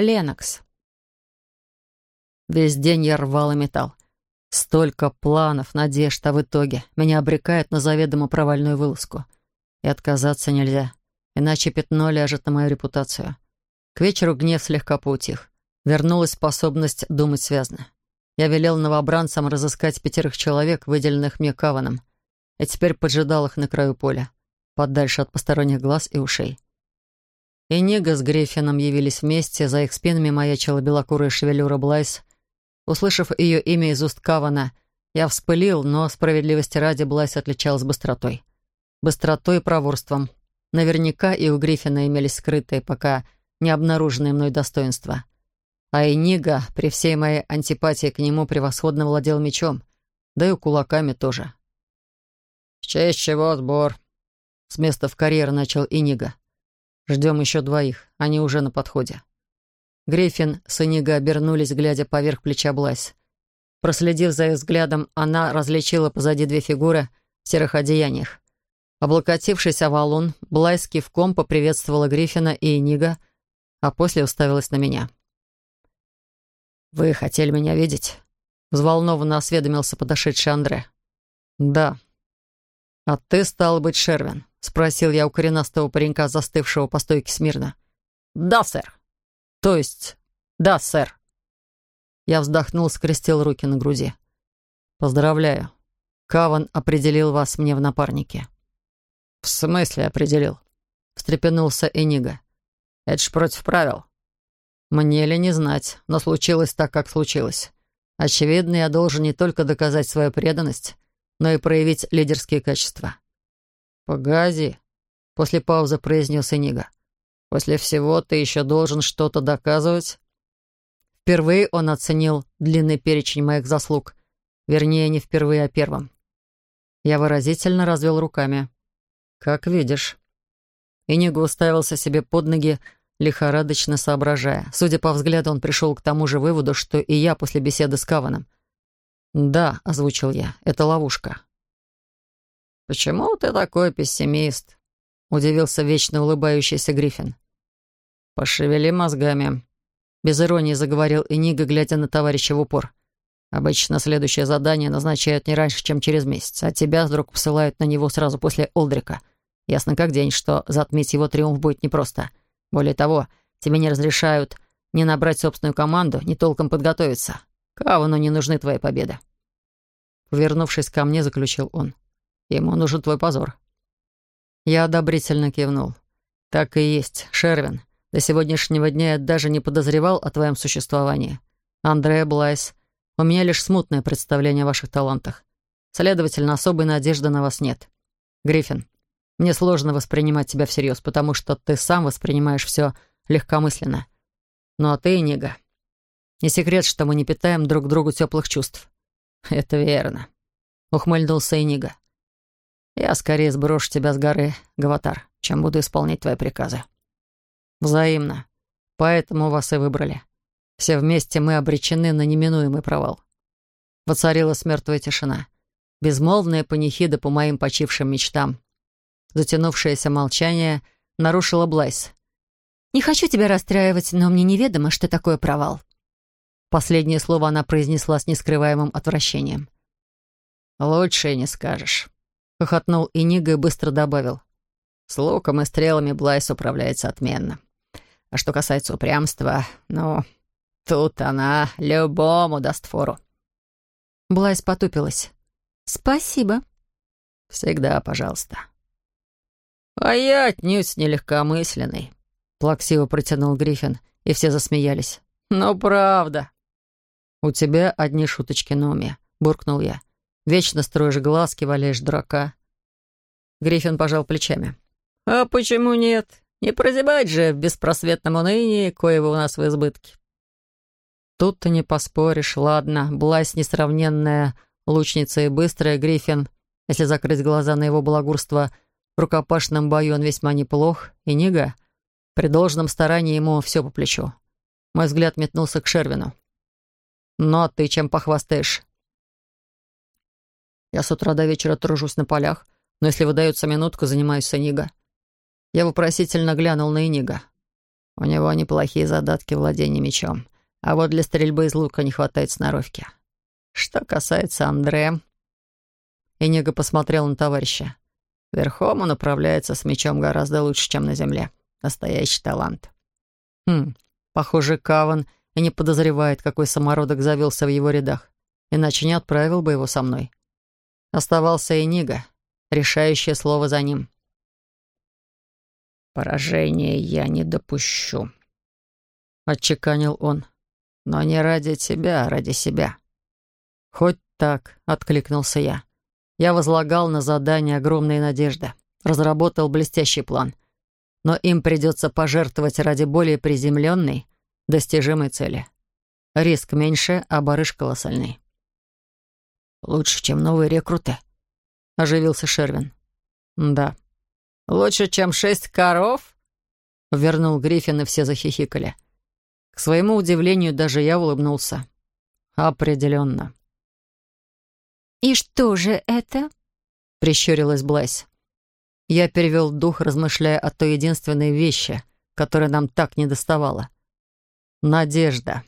Ленокс. Весь день я рвал и металл. Столько планов, надежд, а в итоге меня обрекают на заведомо провальную вылазку. И отказаться нельзя, иначе пятно ляжет на мою репутацию. К вечеру гнев слегка поутих. Вернулась способность думать связно. Я велел новобранцам разыскать пятерых человек, выделенных мне Каваном, и теперь поджидал их на краю поля, подальше от посторонних глаз и ушей. И Нига с Гриффином явились вместе, за их спинами маячила белокурая шевелюра Блайс. Услышав ее имя из уст Кавана, я вспылил, но справедливости ради Блайс отличалась быстротой. Быстротой и проворством. Наверняка и у Гриффина имелись скрытые, пока не обнаруженные мной достоинства. А Энига, при всей моей антипатии к нему, превосходно владел мечом, да и кулаками тоже. «В честь чего сбор?» С места в карьер начал Инига. Ждем еще двоих. Они уже на подходе. Гриффин с Иниго обернулись, глядя поверх плеча Блайс. Проследив за их взглядом, она различила позади две фигуры в серых одеяниях. Облокотившись о валун, Блайс кивком поприветствовала Гриффина и Иниго, а после уставилась на меня. «Вы хотели меня видеть?» — взволнованно осведомился подошедший Андре. «Да». «А ты, стал быть, Шервин?» — спросил я у коренастого паренька, застывшего по стойке смирно. «Да, сэр». «То есть, да, сэр». Я вздохнул, скрестил руки на груди. «Поздравляю. Каван определил вас мне в напарнике». «В смысле определил?» — встрепенулся Энига. «Это ж против правил». «Мне ли не знать, но случилось так, как случилось. Очевидно, я должен не только доказать свою преданность, но и проявить лидерские качества». «Погоди», — после паузы произнес Энига. «После всего ты еще должен что-то доказывать?» Впервые он оценил длинный перечень моих заслуг. Вернее, не впервые, а первым. Я выразительно развел руками. «Как видишь». Энига уставился себе под ноги, лихорадочно соображая. Судя по взгляду, он пришел к тому же выводу, что и я после беседы с Каваном. «Да», — озвучил я, — «это ловушка». «Почему ты такой пессимист?» — удивился вечно улыбающийся Гриффин. «Пошевели мозгами», — без иронии заговорил Энига, глядя на товарища в упор. «Обычно следующее задание назначают не раньше, чем через месяц, а тебя вдруг посылают на него сразу после Олдрика. Ясно как день, что затмить его триумф будет непросто. Более того, тебе не разрешают не набрать собственную команду, не толком подготовиться. Кавану не нужны твои победы». Повернувшись ко мне, заключил он. Ему нужен твой позор». Я одобрительно кивнул. «Так и есть, Шервин. До сегодняшнего дня я даже не подозревал о твоем существовании. Андреа Блайс, у меня лишь смутное представление о ваших талантах. Следовательно, особой надежды на вас нет. Гриффин, мне сложно воспринимать тебя всерьез, потому что ты сам воспринимаешь все легкомысленно. Ну а ты, Нига, не секрет, что мы не питаем друг другу теплых чувств. Это верно. Ухмыльнулся Инига. Я скорее сброшу тебя с горы, Гаватар, чем буду исполнять твои приказы. Взаимно. Поэтому вас и выбрали. Все вместе мы обречены на неминуемый провал. Воцарилась мертвая тишина. Безмолвная панихида по моим почившим мечтам. Затянувшееся молчание нарушило Блайс. «Не хочу тебя расстраивать, но мне неведомо, что такое провал». Последнее слово она произнесла с нескрываемым отвращением. «Лучше не скажешь». — хохотнул Иниго и быстро добавил. «С луком и стрелами Блайс управляется отменно. А что касается упрямства, ну, тут она любому даст фору». Блайс потупилась. «Спасибо». «Всегда, пожалуйста». «А я отнюдь не легкомысленный», — плаксиво протянул Гриффин, и все засмеялись. «Ну, правда». «У тебя одни шуточки на уме», — буркнул я. Вечно строишь глазки, валяешь дурака». Гриффин пожал плечами. «А почему нет? Не прозябать же в беспросветном унынии, коего у нас в избытке». Тут ты не поспоришь. Ладно, Блайс несравненная лучница и быстрая, Гриффин, если закрыть глаза на его балагурство, в рукопашном бою он весьма неплох, и Нига, при должном старании ему все по плечу. Мой взгляд метнулся к Шервину. «Ну а ты чем похвастаешь?» Я с утра до вечера тружусь на полях, но если выдается минутка, занимаюсь с Эниго». Я вопросительно глянул на Эниго. У него неплохие задатки владения мечом, а вот для стрельбы из лука не хватает сноровки. Что касается Андре...» Инега посмотрел на товарища. «Верхом он управляется с мечом гораздо лучше, чем на земле. Настоящий талант». «Хм, похоже, Каван и не подозревает, какой самородок завелся в его рядах. Иначе не отправил бы его со мной. Оставался Энига. Решающее слово за ним. «Поражение я не допущу», — отчеканил он. «Но не ради тебя, а ради себя». «Хоть так», — откликнулся я. Я возлагал на задание огромные надежды, разработал блестящий план. Но им придется пожертвовать ради более приземленной, достижимой цели. Риск меньше, а барыш колоссальный. «Лучше, чем новые рекруты», — оживился Шервин. «Да». «Лучше, чем шесть коров?» — вернул Гриффин, и все захихикали. К своему удивлению, даже я улыбнулся. «Определенно». «И что же это?» — прищурилась Блайс. Я перевел дух, размышляя о той единственной вещи, которая нам так недоставала. Надежда.